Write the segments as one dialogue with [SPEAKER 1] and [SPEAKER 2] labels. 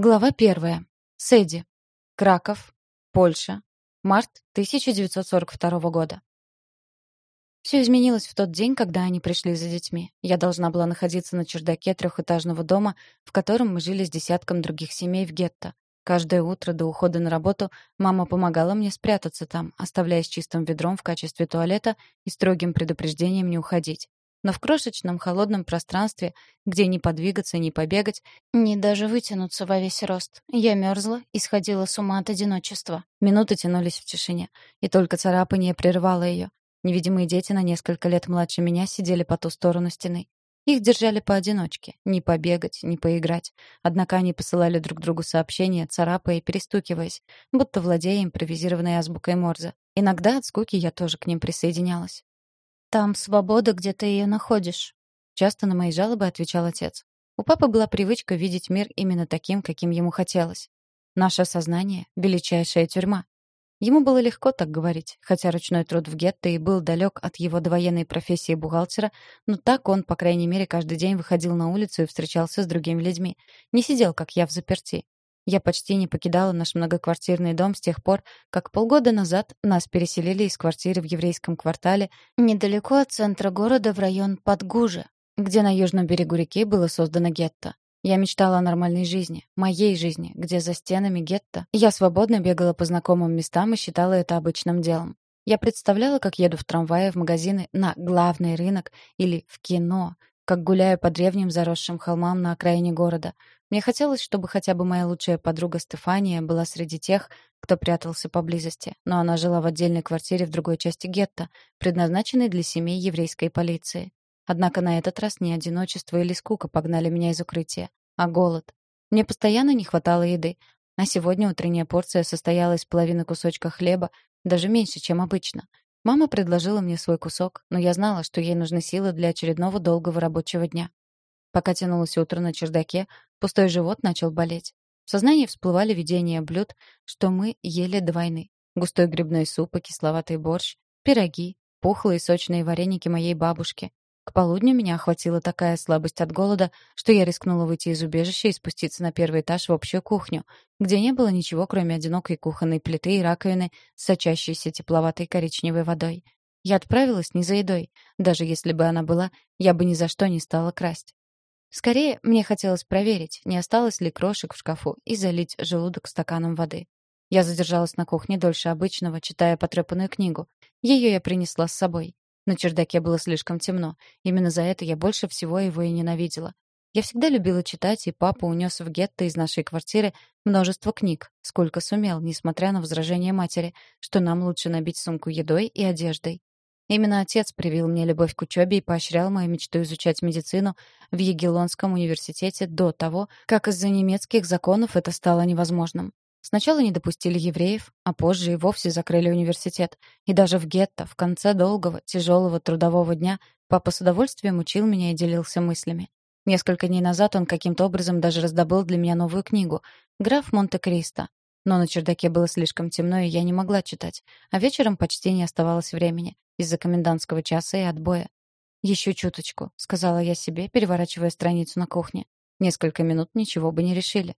[SPEAKER 1] Глава первая. Сэдди. Краков. Польша. Март 1942 года. Все изменилось в тот день, когда они пришли за детьми. Я должна была находиться на чердаке трехэтажного дома, в котором мы жили с десятком других семей в гетто. Каждое утро до ухода на работу мама помогала мне спрятаться там, оставляя с чистым ведром в качестве туалета и строгим предупреждением не уходить. Но в крошечном холодном пространстве, где ни подвигаться, ни побегать, ни даже вытянуться во весь рост, я мерзла и сходила с ума от одиночества. Минуты тянулись в тишине, и только царапание прервало ее. Невидимые дети на несколько лет младше меня сидели по ту сторону стены. Их держали поодиночке, не побегать, не поиграть. Однако они посылали друг другу сообщения, царапая и перестукиваясь, будто владея импровизированной азбукой Морзе. Иногда от скуки я тоже к ним присоединялась. «Там свобода, где ты ее находишь», — часто на мои жалобы отвечал отец. У папы была привычка видеть мир именно таким, каким ему хотелось. Наше сознание — величайшая тюрьма. Ему было легко так говорить, хотя ручной труд в гетто и был далек от его довоенной профессии бухгалтера, но так он, по крайней мере, каждый день выходил на улицу и встречался с другими людьми. Не сидел, как я, в заперти. Я почти не покидала наш многоквартирный дом с тех пор, как полгода назад нас переселили из квартиры в еврейском квартале недалеко от центра города в район Подгужа, где на южном берегу реки было создано гетто. Я мечтала о нормальной жизни, моей жизни, где за стенами гетто я свободно бегала по знакомым местам и считала это обычным делом. Я представляла, как еду в трамвае в магазины на главный рынок или в кино, как гуляю по древним заросшим холмам на окраине города. Мне хотелось, чтобы хотя бы моя лучшая подруга Стефания была среди тех, кто прятался поблизости, но она жила в отдельной квартире в другой части гетто, предназначенной для семей еврейской полиции. Однако на этот раз не одиночество или скука погнали меня из укрытия, а голод. Мне постоянно не хватало еды, а сегодня утренняя порция состояла из половины кусочка хлеба, даже меньше, чем обычно. Мама предложила мне свой кусок, но я знала, что ей нужны силы для очередного долгого рабочего дня. Пока тянулось утро на чердаке, пустой живот начал болеть. В сознании всплывали видения блюд, что мы ели до. Густой грибной суп и кисловатый борщ, пироги, пухлые сочные вареники моей бабушки. К полудню меня охватила такая слабость от голода, что я рискнула выйти из убежища и спуститься на первый этаж в общую кухню, где не было ничего, кроме одинокой кухонной плиты и раковины, сочащейся тепловатой коричневой водой. Я отправилась не за едой. Даже если бы она была, я бы ни за что не стала красть. Скорее, мне хотелось проверить, не осталось ли крошек в шкафу, и залить желудок стаканом воды. Я задержалась на кухне дольше обычного, читая потрепанную книгу. Ее я принесла с собой. На чердаке было слишком темно. Именно за это я больше всего его и ненавидела. Я всегда любила читать, и папа унес в гетто из нашей квартиры множество книг, сколько сумел, несмотря на возражение матери, что нам лучше набить сумку едой и одеждой. Именно отец привил мне любовь к учебе и поощрял мою мечту изучать медицину в Егелонском университете до того, как из-за немецких законов это стало невозможным. Сначала не допустили евреев, а позже и вовсе закрыли университет. И даже в гетто, в конце долгого, тяжелого трудового дня, папа с удовольствием учил меня и делился мыслями. Несколько дней назад он каким-то образом даже раздобыл для меня новую книгу «Граф Монте-Кристо». Но на чердаке было слишком темно, и я не могла читать. А вечером почти не оставалось времени из-за комендантского часа и отбоя. «Еще чуточку», — сказала я себе, переворачивая страницу на кухне. Несколько минут ничего бы не решили.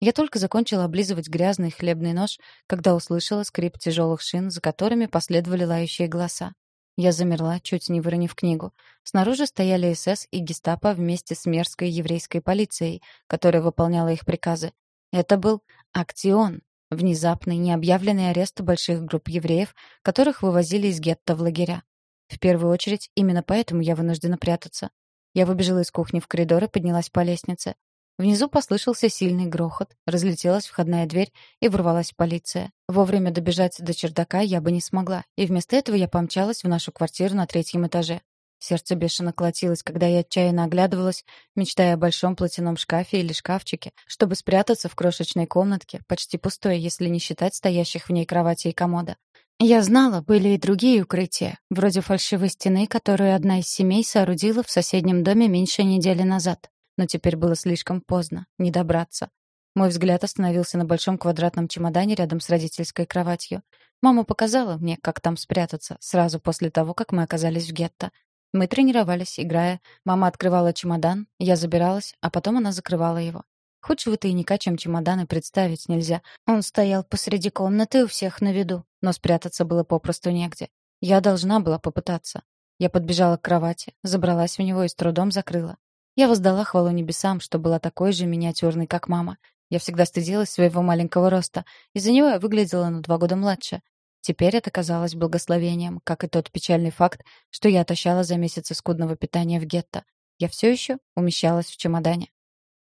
[SPEAKER 1] Я только закончила облизывать грязный хлебный нож, когда услышала скрип тяжелых шин, за которыми последовали лающие голоса. Я замерла, чуть не выронив книгу. Снаружи стояли СС и гестапо вместе с мерзкой еврейской полицией, которая выполняла их приказы. Это был акцион, Внезапный, необъявленный арест больших групп евреев, которых вывозили из гетто в лагеря. В первую очередь, именно поэтому я вынуждена прятаться. Я выбежала из кухни в коридор и поднялась по лестнице. Внизу послышался сильный грохот, разлетелась входная дверь и ворвалась полиция. Вовремя добежать до чердака я бы не смогла, и вместо этого я помчалась в нашу квартиру на третьем этаже. Сердце бешено колотилось, когда я отчаянно оглядывалась, мечтая о большом платяном шкафе или шкафчике, чтобы спрятаться в крошечной комнатке, почти пустой, если не считать стоящих в ней кровати и комода. Я знала, были и другие укрытия, вроде фальшивой стены, которую одна из семей соорудила в соседнем доме меньше недели назад. Но теперь было слишком поздно, не добраться. Мой взгляд остановился на большом квадратном чемодане рядом с родительской кроватью. Мама показала мне, как там спрятаться, сразу после того, как мы оказались в гетто. Мы тренировались, играя. Мама открывала чемодан, я забиралась, а потом она закрывала его. Худшего тайника, чем чемоданы, представить нельзя. Он стоял посреди комнаты у всех на виду, но спрятаться было попросту негде. Я должна была попытаться. Я подбежала к кровати, забралась в него и с трудом закрыла. Я воздала хвалу небесам, что была такой же миниатюрной, как мама. Я всегда стыдилась своего маленького роста. Из-за него я выглядела на два года младше. Теперь это казалось благословением, как и тот печальный факт, что я отощала за месяцы скудного питания в гетто. Я все еще умещалась в чемодане.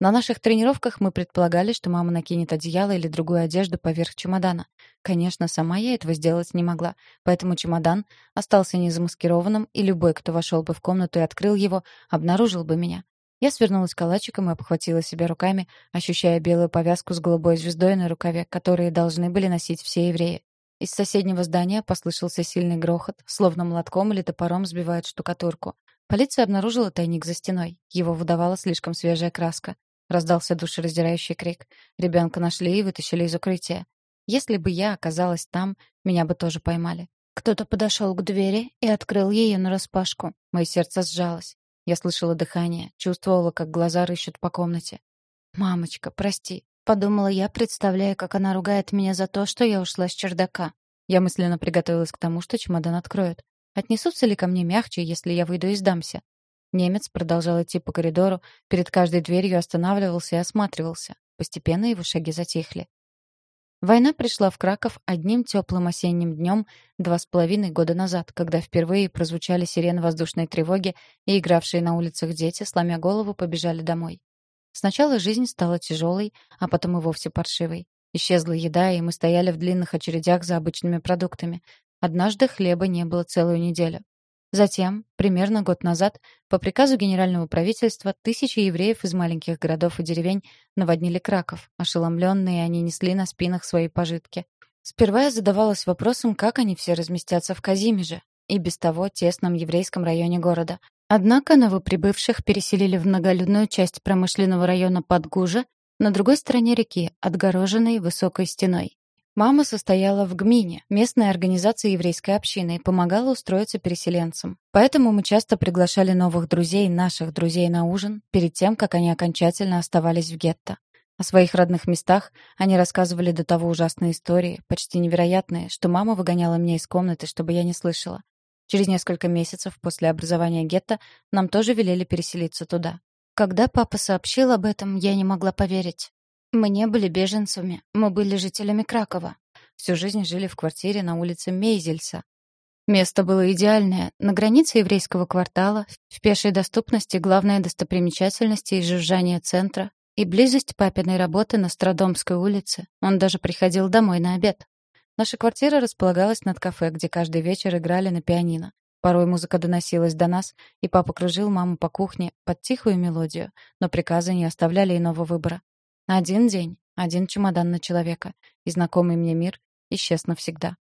[SPEAKER 1] На наших тренировках мы предполагали, что мама накинет одеяло или другую одежду поверх чемодана. Конечно, сама я этого сделать не могла, поэтому чемодан остался незамаскированным, и любой, кто вошел бы в комнату и открыл его, обнаружил бы меня. Я свернулась калачиком и обхватила себя руками, ощущая белую повязку с голубой звездой на рукаве, которые должны были носить все евреи. Из соседнего здания послышался сильный грохот, словно молотком или топором сбивают штукатурку. Полиция обнаружила тайник за стеной. Его выдавала слишком свежая краска. Раздался душераздирающий крик. Ребенка нашли и вытащили из укрытия. Если бы я оказалась там, меня бы тоже поймали. Кто-то подошел к двери и открыл ее нараспашку. Мое сердце сжалось. Я слышала дыхание, чувствовала, как глаза рыщут по комнате. «Мамочка, прости», — подумала я, представляя, как она ругает меня за то, что я ушла с чердака. Я мысленно приготовилась к тому, что чемодан откроют. Отнесутся ли ко мне мягче, если я выйду и сдамся? Немец продолжал идти по коридору, перед каждой дверью останавливался и осматривался. Постепенно его шаги затихли. Война пришла в Краков одним теплым осенним днем два с половиной года назад, когда впервые прозвучали сирены воздушной тревоги, и игравшие на улицах дети, сломя голову, побежали домой. Сначала жизнь стала тяжелой, а потом и вовсе паршивой. Исчезла еда, и мы стояли в длинных очередях за обычными продуктами. Однажды хлеба не было целую неделю. Затем, примерно год назад, по приказу генерального правительства, тысячи евреев из маленьких городов и деревень наводнили Краков. Ошеломленные они несли на спинах свои пожитки. Сперва я задавалась вопросом, как они все разместятся в Казимеже, и без того тесном еврейском районе города. Однако новоприбывших переселили в многолюдную часть промышленного района Подгужа на другой стороне реки, отгороженной высокой стеной. Мама состояла в ГМИНе, местной организации еврейской общины, и помогала устроиться переселенцам. Поэтому мы часто приглашали новых друзей, наших друзей на ужин, перед тем, как они окончательно оставались в гетто. О своих родных местах они рассказывали до того ужасные истории, почти невероятные, что мама выгоняла меня из комнаты, чтобы я не слышала. Через несколько месяцев после образования гетто нам тоже велели переселиться туда. Когда папа сообщил об этом, я не могла поверить. Мы не были беженцами, мы были жителями Кракова. Всю жизнь жили в квартире на улице Мейзельса. Место было идеальное, на границе еврейского квартала, в пешей доступности главная достопримечательность и жужжание центра, и близость папиной работы на Страдомской улице. Он даже приходил домой на обед. Наша квартира располагалась над кафе, где каждый вечер играли на пианино. Порой музыка доносилась до нас, и папа кружил маму по кухне под тихую мелодию, но приказы не оставляли иного выбора. Один день, один чемодан на человека, и знакомый мне мир исчез навсегда.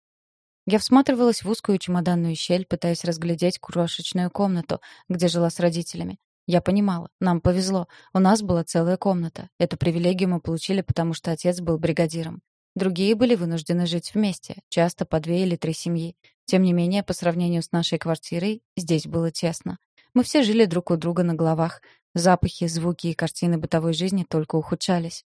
[SPEAKER 1] Я всматривалась в узкую чемоданную щель, пытаясь разглядеть крошечную комнату, где жила с родителями. Я понимала, нам повезло, у нас была целая комната. Эту привилегию мы получили, потому что отец был бригадиром. Другие были вынуждены жить вместе, часто по две или три семьи. Тем не менее, по сравнению с нашей квартирой, здесь было тесно. Мы все жили друг у друга на головах, Запахи, звуки и картины бытовой жизни только ухудшались.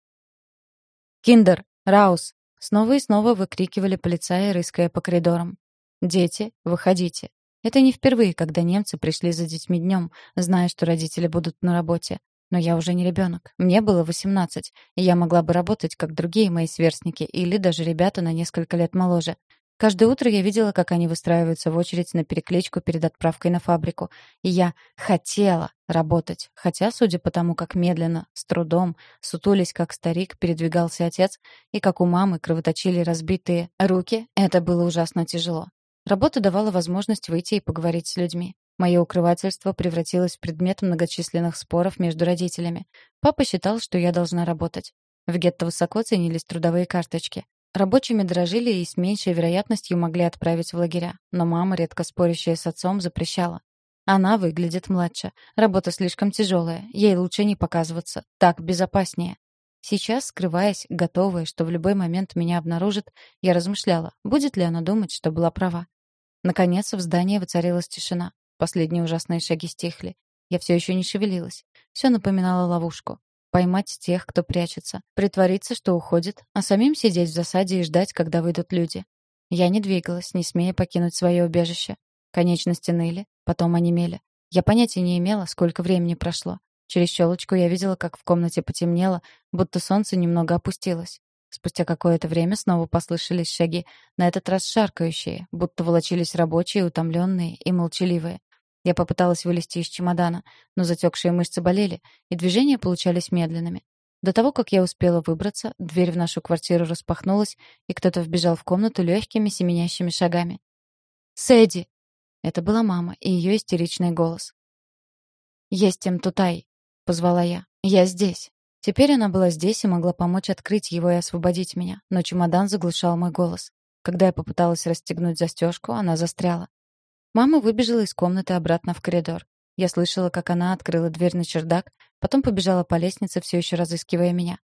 [SPEAKER 1] «Киндер! Раус!» Снова и снова выкрикивали полицаи, рыская по коридорам. «Дети, выходите!» Это не впервые, когда немцы пришли за детьми днем, зная, что родители будут на работе. Но я уже не ребенок. Мне было 18, и я могла бы работать, как другие мои сверстники, или даже ребята на несколько лет моложе. Каждое утро я видела, как они выстраиваются в очередь на перекличку перед отправкой на фабрику. И я хотела работать. Хотя, судя по тому, как медленно, с трудом, сутулись, как старик, передвигался отец, и как у мамы кровоточили разбитые руки, это было ужасно тяжело. Работа давала возможность выйти и поговорить с людьми. Мое укрывательство превратилось в предмет многочисленных споров между родителями. Папа считал, что я должна работать. В гетто высоко ценились трудовые карточки. Рабочими дрожили и с меньшей вероятностью могли отправить в лагеря, но мама, редко спорящая с отцом, запрещала. Она выглядит младше. Работа слишком тяжелая. Ей лучше не показываться. Так безопаснее. Сейчас, скрываясь, готовая, что в любой момент меня обнаружит, я размышляла, будет ли она думать, что была права. Наконец, в здании воцарилась тишина. Последние ужасные шаги стихли. Я все еще не шевелилась. Все напоминало ловушку. Поймать тех, кто прячется. Притвориться, что уходит, а самим сидеть в засаде и ждать, когда выйдут люди. Я не двигалась, не смея покинуть свое убежище. Конечности ныли, потом онемели. Я понятия не имела, сколько времени прошло. Через щелочку я видела, как в комнате потемнело, будто солнце немного опустилось. Спустя какое-то время снова послышались шаги, на этот раз шаркающие, будто волочились рабочие, утомленные и молчаливые. Я попыталась вылезти из чемодана, но затекшие мышцы болели, и движения получались медленными. До того, как я успела выбраться, дверь в нашу квартиру распахнулась, и кто-то вбежал в комнату легкими семенящими шагами. «Сэдди!» Это была мама и ее истеричный голос. «Есть им тутай!» — позвала я. «Я здесь!» Теперь она была здесь и могла помочь открыть его и освободить меня, но чемодан заглушал мой голос. Когда я попыталась расстегнуть застежку, она застряла. Мама выбежала из комнаты обратно в коридор. Я слышала, как она открыла дверь на чердак, потом побежала по лестнице, все еще разыскивая меня.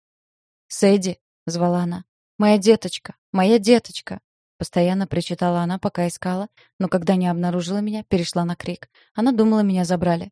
[SPEAKER 1] «Сэдди!» — звала она. «Моя деточка! Моя деточка!» Постоянно причитала она, пока искала, но когда не обнаружила меня, перешла на крик. Она думала, меня забрали.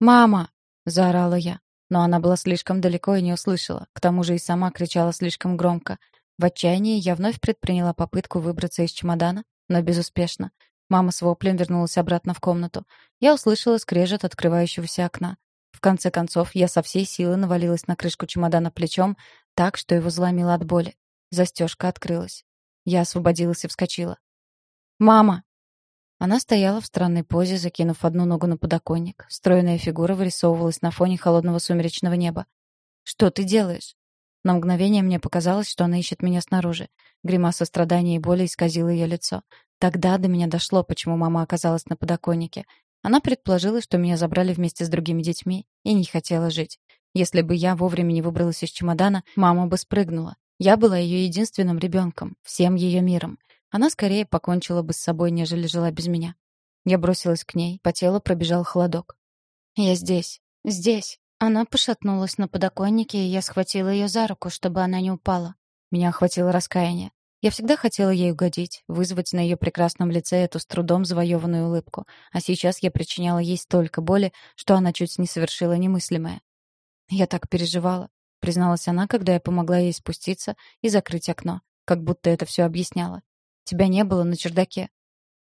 [SPEAKER 1] «Мама!» — заорала я. Но она была слишком далеко и не услышала. К тому же и сама кричала слишком громко. В отчаянии я вновь предприняла попытку выбраться из чемодана, но безуспешно. Мама с воплем вернулась обратно в комнату. Я услышала скрежет открывающегося окна. В конце концов, я со всей силы навалилась на крышку чемодана плечом, так, что его заломило от боли. Застежка открылась. Я освободилась и вскочила. «Мама!» Она стояла в странной позе, закинув одну ногу на подоконник. Стройная фигура вырисовывалась на фоне холодного сумеречного неба. «Что ты делаешь?» На мгновение мне показалось, что она ищет меня снаружи. Гримаса страдания и боли исказила ее лицо. Тогда до меня дошло, почему мама оказалась на подоконнике. Она предположила, что меня забрали вместе с другими детьми и не хотела жить. Если бы я вовремя не выбралась из чемодана, мама бы спрыгнула. Я была ее единственным ребенком, всем ее миром. Она скорее покончила бы с собой, нежели жила без меня. Я бросилась к ней, по телу пробежал холодок. «Я здесь. Здесь». Она пошатнулась на подоконнике, и я схватила ее за руку, чтобы она не упала. Меня охватило раскаяние. Я всегда хотела ей угодить, вызвать на ее прекрасном лице эту с трудом завоеванную улыбку, а сейчас я причиняла ей столько боли, что она чуть не совершила немыслимое. «Я так переживала», — призналась она, когда я помогла ей спуститься и закрыть окно, как будто это все объясняло. Тебя не было на чердаке.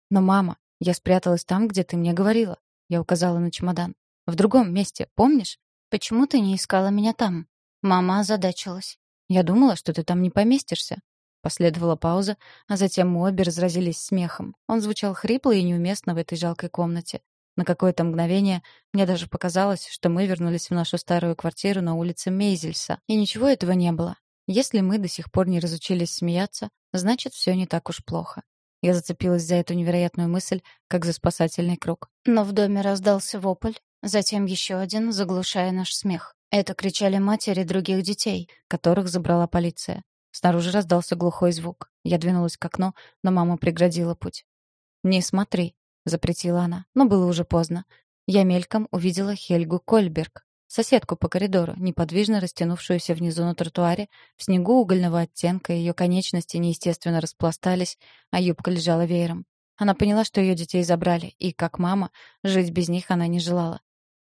[SPEAKER 1] Но, мама, я спряталась там, где ты мне говорила. Я указала на чемодан. В другом месте, помнишь? Почему ты не искала меня там? Мама озадачилась. Я думала, что ты там не поместишься. Последовала пауза, а затем мы обе разразились смехом. Он звучал хрипло и неуместно в этой жалкой комнате. На какое-то мгновение мне даже показалось, что мы вернулись в нашу старую квартиру на улице Мейзельса, и ничего этого не было. Если мы до сих пор не разучились смеяться, значит, все не так уж плохо. Я зацепилась за эту невероятную мысль, как за спасательный круг. Но в доме раздался вопль, затем еще один, заглушая наш смех. Это кричали матери других детей, которых забрала полиция. Снаружи раздался глухой звук. Я двинулась к окну, но мама преградила путь. «Не смотри», — запретила она, но было уже поздно. Я мельком увидела Хельгу Кольберг, соседку по коридору, неподвижно растянувшуюся внизу на тротуаре, в снегу угольного оттенка, ее конечности неестественно распластались, а юбка лежала веером. Она поняла, что ее детей забрали, и, как мама, жить без них она не желала.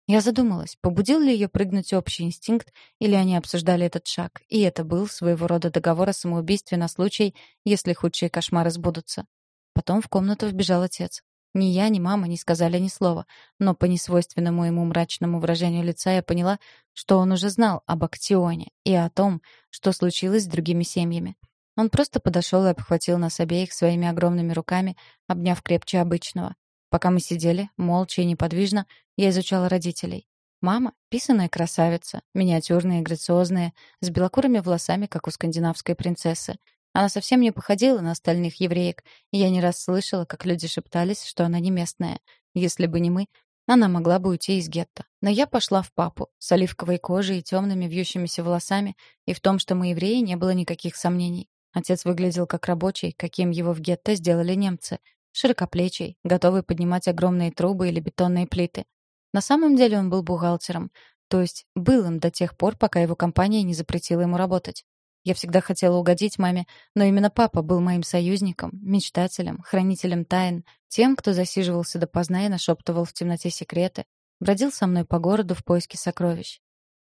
[SPEAKER 1] Я задумалась, побудил ли ее прыгнуть общий инстинкт, или они обсуждали этот шаг, и это был своего рода договор о самоубийстве на случай, если худшие кошмары сбудутся. Потом в комнату вбежал отец. Ни я, ни мама не сказали ни слова, но по несвойственному ему мрачному выражению лица я поняла, что он уже знал об Актионе и о том, что случилось с другими семьями. Он просто подошел и обхватил нас обеих своими огромными руками, обняв крепче обычного. Пока мы сидели, молча и неподвижно, я изучала родителей. Мама — писаная красавица, миниатюрная и грациозная, с белокурыми волосами, как у скандинавской принцессы, она совсем не походила на остальных евреек, и я не раз слышала, как люди шептались, что она не местная. Если бы не мы, она могла бы уйти из гетто. Но я пошла в папу, с оливковой кожей и темными вьющимися волосами, и в том, что мы евреи, не было никаких сомнений. Отец выглядел как рабочий, каким его в гетто сделали немцы. Широкоплечий, готовый поднимать огромные трубы или бетонные плиты. На самом деле он был бухгалтером, то есть был им до тех пор, пока его компания не запретила ему работать. Я всегда хотела угодить маме, но именно папа был моим союзником, мечтателем, хранителем тайн, тем, кто засиживался допоздна и нашептывал в темноте секреты, бродил со мной по городу в поиске сокровищ.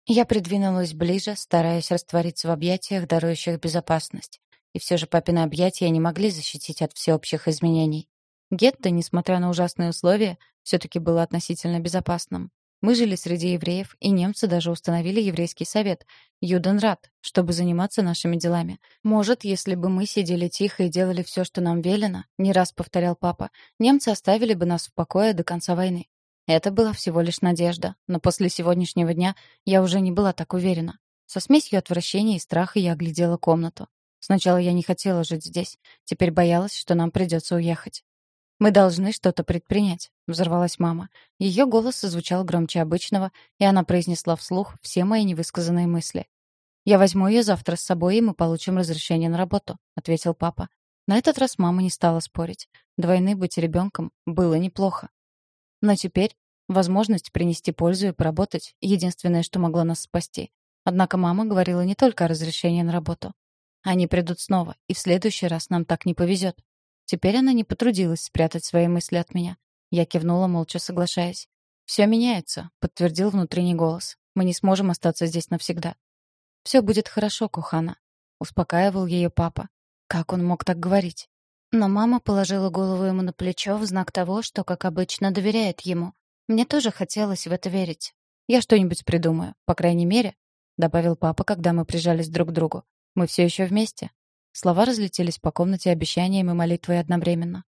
[SPEAKER 1] Я придвинулась ближе, стараясь раствориться в объятиях, дарующих безопасность. И все же папины объятия не могли защитить от всеобщих изменений. Гетто, несмотря на ужасные условия, все-таки было относительно безопасным. Мы жили среди евреев, и немцы даже установили еврейский совет, Юденрат, чтобы заниматься нашими делами. Может, если бы мы сидели тихо и делали все, что нам велено, не раз повторял папа, немцы оставили бы нас в покое до конца войны. Это была всего лишь надежда, но после сегодняшнего дня я уже не была так уверена. Со смесью отвращения и страха я оглядела комнату. Сначала я не хотела жить здесь, теперь боялась, что нам придется уехать. «Мы должны что-то предпринять», — взорвалась мама. Ее голос звучал громче обычного, и она произнесла вслух все мои невысказанные мысли. «Я возьму ее завтра с собой, и мы получим разрешение на работу», — ответил папа. На этот раз мама не стала спорить. Двойны быть ребенком было неплохо. Но теперь возможность принести пользу и поработать — единственное, что могло нас спасти. Однако мама говорила не только о разрешении на работу. Они придут снова, и в следующий раз нам так не повезет. Теперь она не потрудилась спрятать свои мысли от меня. Я кивнула, молча соглашаясь. «Все меняется», — подтвердил внутренний голос. «Мы не сможем остаться здесь навсегда». «Все будет хорошо, Кухана», — успокаивал ее папа. Как он мог так говорить? Но мама положила голову ему на плечо в знак того, что, как обычно, доверяет ему. Мне тоже хотелось в это верить. «Я что-нибудь придумаю, по крайней мере», — добавил папа, когда мы прижались друг к другу. «Мы все еще вместе». Слова разлетелись по комнате обещанием и молитвой одновременно.